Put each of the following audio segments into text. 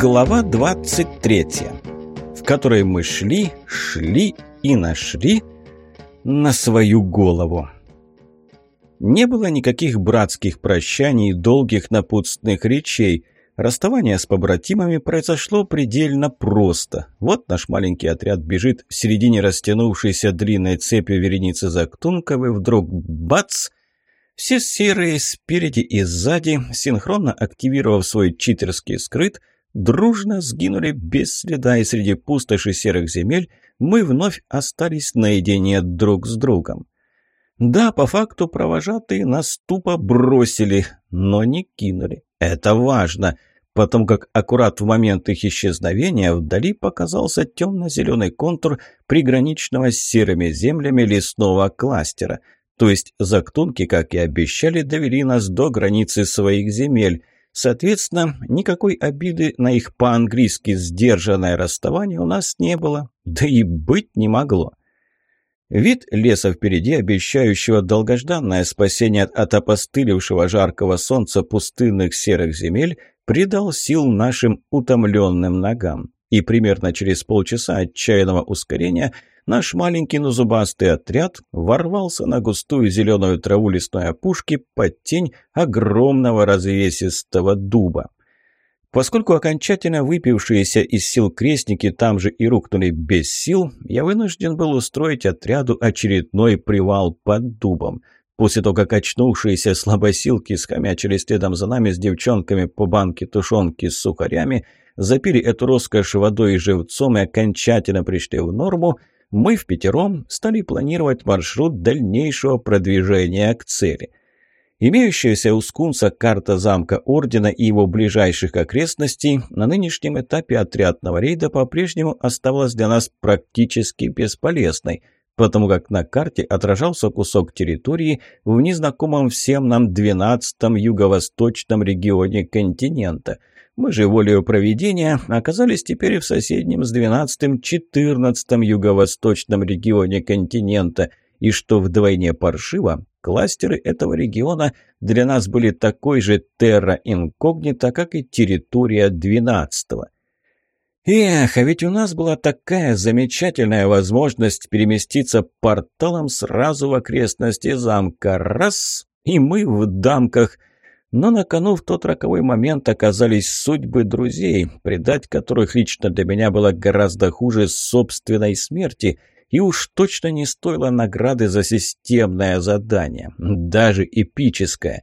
Глава 23, в которой мы шли, шли и нашли на свою голову. Не было никаких братских прощаний долгих напутственных речей. Расставание с побратимами произошло предельно просто. Вот наш маленький отряд бежит в середине растянувшейся длинной цепи вереницы Зактунков, и вдруг бац! Все серые спереди и сзади, синхронно активировав свой читерский скрыт, дружно сгинули без следа, и среди пустоши серых земель мы вновь остались наедине друг с другом. Да, по факту провожатые нас тупо бросили, но не кинули. Это важно, потому как аккурат в момент их исчезновения вдали показался темно-зеленый контур приграничного с серыми землями лесного кластера. То есть зактунки, как и обещали, довели нас до границы своих земель – Соответственно, никакой обиды на их по-английски сдержанное расставание у нас не было, да и быть не могло. Вид леса впереди, обещающего долгожданное спасение от опостылевшего жаркого солнца пустынных серых земель, придал сил нашим утомленным ногам. И примерно через полчаса отчаянного ускорения – наш маленький, но зубастый отряд ворвался на густую зеленую траву лесной опушки под тень огромного развесистого дуба. Поскольку окончательно выпившиеся из сил крестники там же и рухнули без сил, я вынужден был устроить отряду очередной привал под дубом. После того, как очнувшиеся слабосилки схомячили следом за нами с девчонками по банке тушенки с сухарями, запили эту роскошь водой и живцом и окончательно пришли в норму, мы в пятером стали планировать маршрут дальнейшего продвижения к цели. Имеющаяся у Скунса карта замка Ордена и его ближайших окрестностей на нынешнем этапе отрядного рейда по-прежнему оставалась для нас практически бесполезной, потому как на карте отражался кусок территории в незнакомом всем нам 12-м юго-восточном регионе континента – мы же волею проведения оказались теперь в соседнем с 12-м, 14-м юго-восточном регионе континента, и что вдвойне паршиво, кластеры этого региона для нас были такой же терра инкогнита, как и территория 12-го. Эх, а ведь у нас была такая замечательная возможность переместиться порталом сразу в окрестности замка. Раз, и мы в дамках – но на кону в тот роковой момент оказались судьбы друзей, предать которых лично для меня было гораздо хуже собственной смерти, и уж точно не стоило награды за системное задание, даже эпическое.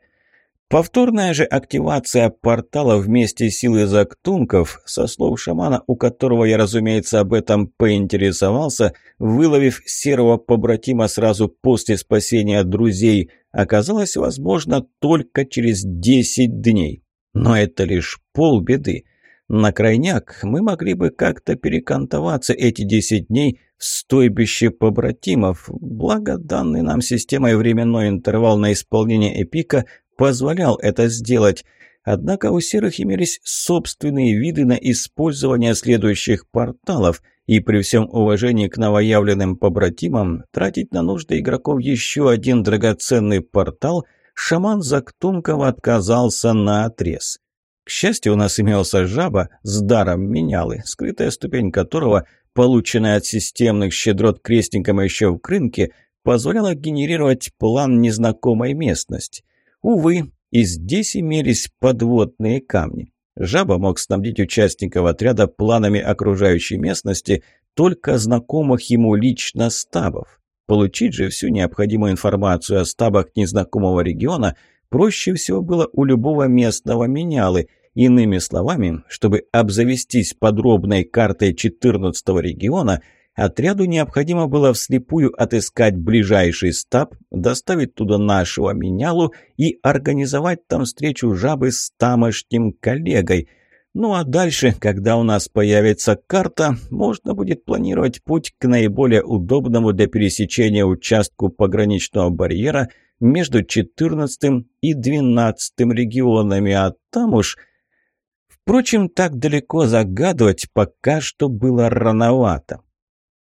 Повторная же активация портала вместе силы зактунков, со слов шамана, у которого я, разумеется, об этом поинтересовался, выловив серого побратима сразу после спасения друзей, оказалось возможно только через 10 дней. Но это лишь полбеды. На крайняк мы могли бы как-то перекантоваться эти 10 дней в стойбище побратимов, благо данный нам системой временной интервал на исполнение эпика позволял это сделать. Однако у серых имелись собственные виды на использование следующих порталов, и при всем уважении к новоявленным побратимам тратить на нужды игроков еще один драгоценный портал шаман Зактункова отказался на отрез. К счастью, у нас имелся жаба с даром менялы, скрытая ступень которого, полученная от системных щедрот крестникам еще в крынке, позволяла генерировать план незнакомой местности. Увы, и здесь имелись подводные камни. Жаба мог снабдить участников отряда планами окружающей местности только знакомых ему лично стабов. Получить же всю необходимую информацию о стабах незнакомого региона проще всего было у любого местного менялы. Иными словами, чтобы обзавестись подробной картой 14 региона – Отряду необходимо было вслепую отыскать ближайший стаб, доставить туда нашего менялу и организовать там встречу жабы с тамошним коллегой. Ну а дальше, когда у нас появится карта, можно будет планировать путь к наиболее удобному для пересечения участку пограничного барьера между 14 и 12 регионами, а там уж... Впрочем, так далеко загадывать пока что было рановато.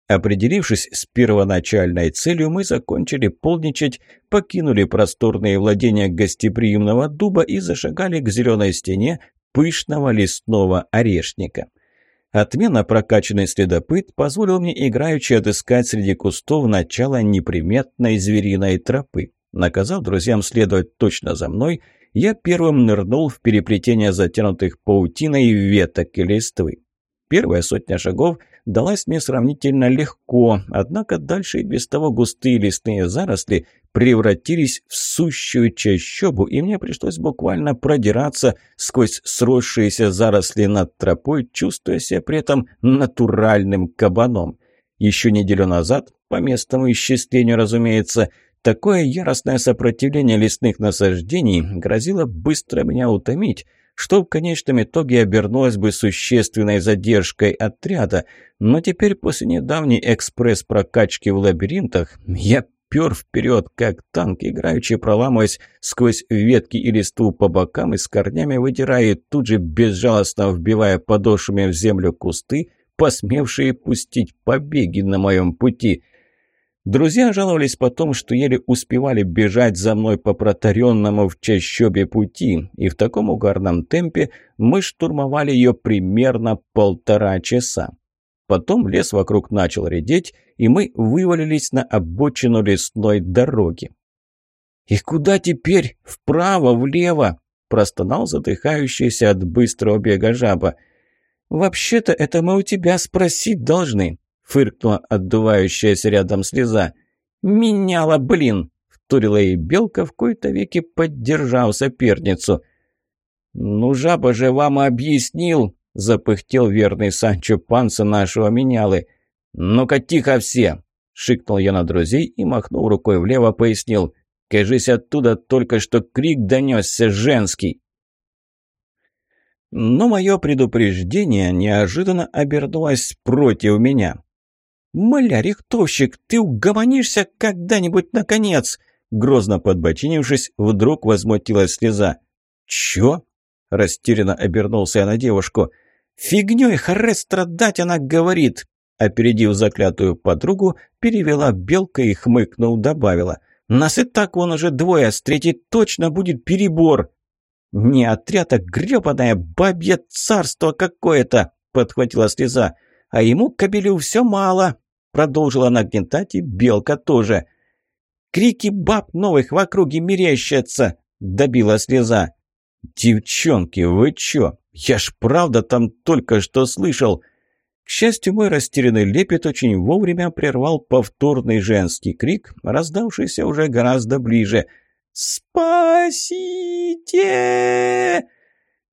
Определившись с первоначальной целью, мы закончили полничать, покинули просторные владения гостеприимного дуба и зашагали к зеленой стене, пышного лесного орешника. Отмена прокачанный следопыт позволил мне играючи отыскать среди кустов начало неприметной звериной тропы. Наказав друзьям следовать точно за мной, я первым нырнул в переплетение затянутых паутиной веток и листвы. Первая сотня шагов далась мне сравнительно легко, однако дальше и без того густые лесные заросли превратились в сущую чащобу, и мне пришлось буквально продираться сквозь сросшиеся заросли над тропой, чувствуя себя при этом натуральным кабаном. Еще неделю назад, по местному исчислению, разумеется, такое яростное сопротивление лесных насаждений грозило быстро меня утомить, что в конечном итоге обернулось бы существенной задержкой отряда, но теперь после недавней экспресс-прокачки в лабиринтах я пер вперед, как танк, играючи проламываясь сквозь ветки и листву по бокам и с корнями вытирая и тут же безжалостно вбивая подошвами в землю кусты, посмевшие пустить побеги на моем пути – Друзья жаловались потом, что еле успевали бежать за мной по протаренному в чащобе пути, и в таком угарном темпе мы штурмовали ее примерно полтора часа. Потом лес вокруг начал редеть, и мы вывалились на обочину лесной дороги. «И куда теперь? Вправо, влево?» – простонал задыхающийся от быстрого бега жаба. «Вообще-то это мы у тебя спросить должны», фыркнула отдувающаяся рядом слеза. «Меняла, блин!» — вторила и белка в кои-то веки поддержав соперницу. «Ну, жаба же вам объяснил!» — запыхтел верный Санчо Панса нашего менялы. «Ну-ка, тихо все!» — шикнул я на друзей и, махнув рукой влево, пояснил. «Кажись, оттуда только что крик донесся женский!» Но мое предупреждение неожиданно обернулось против меня. «Маля, рихтовщик, ты угомонишься когда-нибудь, наконец!» Грозно подбочинившись, вдруг возмутилась слеза. «Чё?» – растерянно обернулся я на девушку. «Фигнёй харе страдать, она говорит!» Опередив заклятую подругу, перевела белка и, хмыкнув, добавила. «Нас и так вон уже двое, с третьей точно будет перебор!» «Не отряд, а грёбаное бабье царство какое-то!» – подхватила слеза. «А ему, кобелю, все мало!» Продолжила нагнетать и белка тоже. «Крики баб новых в округе мерещатся!» – добила слеза. «Девчонки, вы чё? Я ж правда там только что слышал!» К счастью, мой растерянный лепет очень вовремя прервал повторный женский крик, раздавшийся уже гораздо ближе. «Спасите!»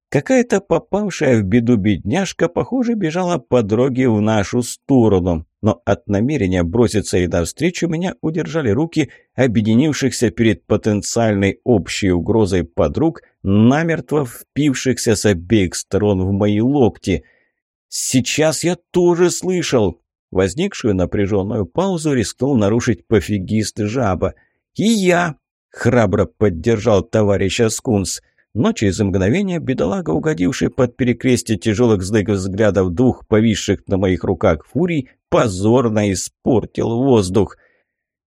Какая-то попавшая в беду бедняжка, похоже, бежала по дороге в нашу сторону. Но от намерения броситься ей навстречу меня удержали руки объединившихся перед потенциальной общей угрозой подруг, намертво впившихся с обеих сторон в мои локти. «Сейчас я тоже слышал!» Возникшую напряженную паузу рискнул нарушить пофигист жаба. «И я!» — храбро поддержал товарища Скунс — но через мгновение бедолага, угодивший под перекрестие тяжелых злых взглядов двух повисших на моих руках фурий, позорно испортил воздух.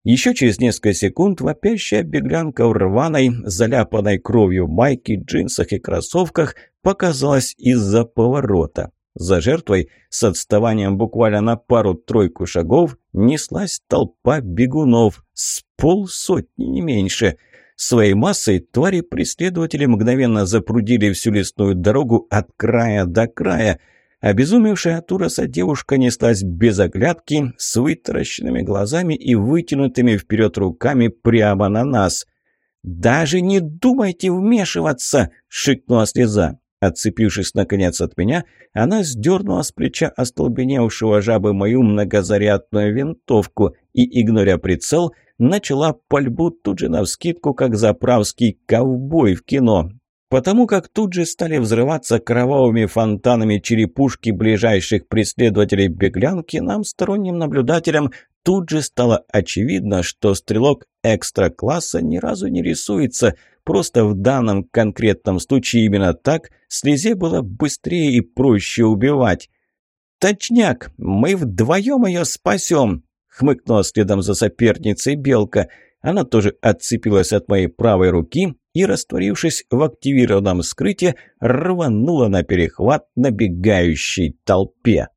Еще через несколько секунд вопящая беглянка в рваной, заляпанной кровью майке, джинсах и кроссовках показалась из-за поворота. За жертвой с отставанием буквально на пару-тройку шагов неслась толпа бегунов с полсотни, не меньше – Своей массой твари-преследователи мгновенно запрудили всю лесную дорогу от края до края. Обезумевшая от ужаса девушка неслась без оглядки, с вытаращенными глазами и вытянутыми вперед руками прямо на нас. «Даже не думайте вмешиваться!» — шикнула слеза. Отцепившись, наконец, от меня, она сдернула с плеча остолбеневшего жабы мою многозарядную винтовку и, игноря прицел, — начала пальбу тут же навскидку, как заправский ковбой в кино. Потому как тут же стали взрываться кровавыми фонтанами черепушки ближайших преследователей беглянки, нам, сторонним наблюдателям, тут же стало очевидно, что стрелок экстра-класса ни разу не рисуется. Просто в данном конкретном случае именно так слезе было быстрее и проще убивать. «Точняк, мы вдвоем ее спасем!» хмыкнула следом за соперницей белка. Она тоже отцепилась от моей правой руки и, растворившись в активированном скрытии, рванула на перехват набегающей толпе.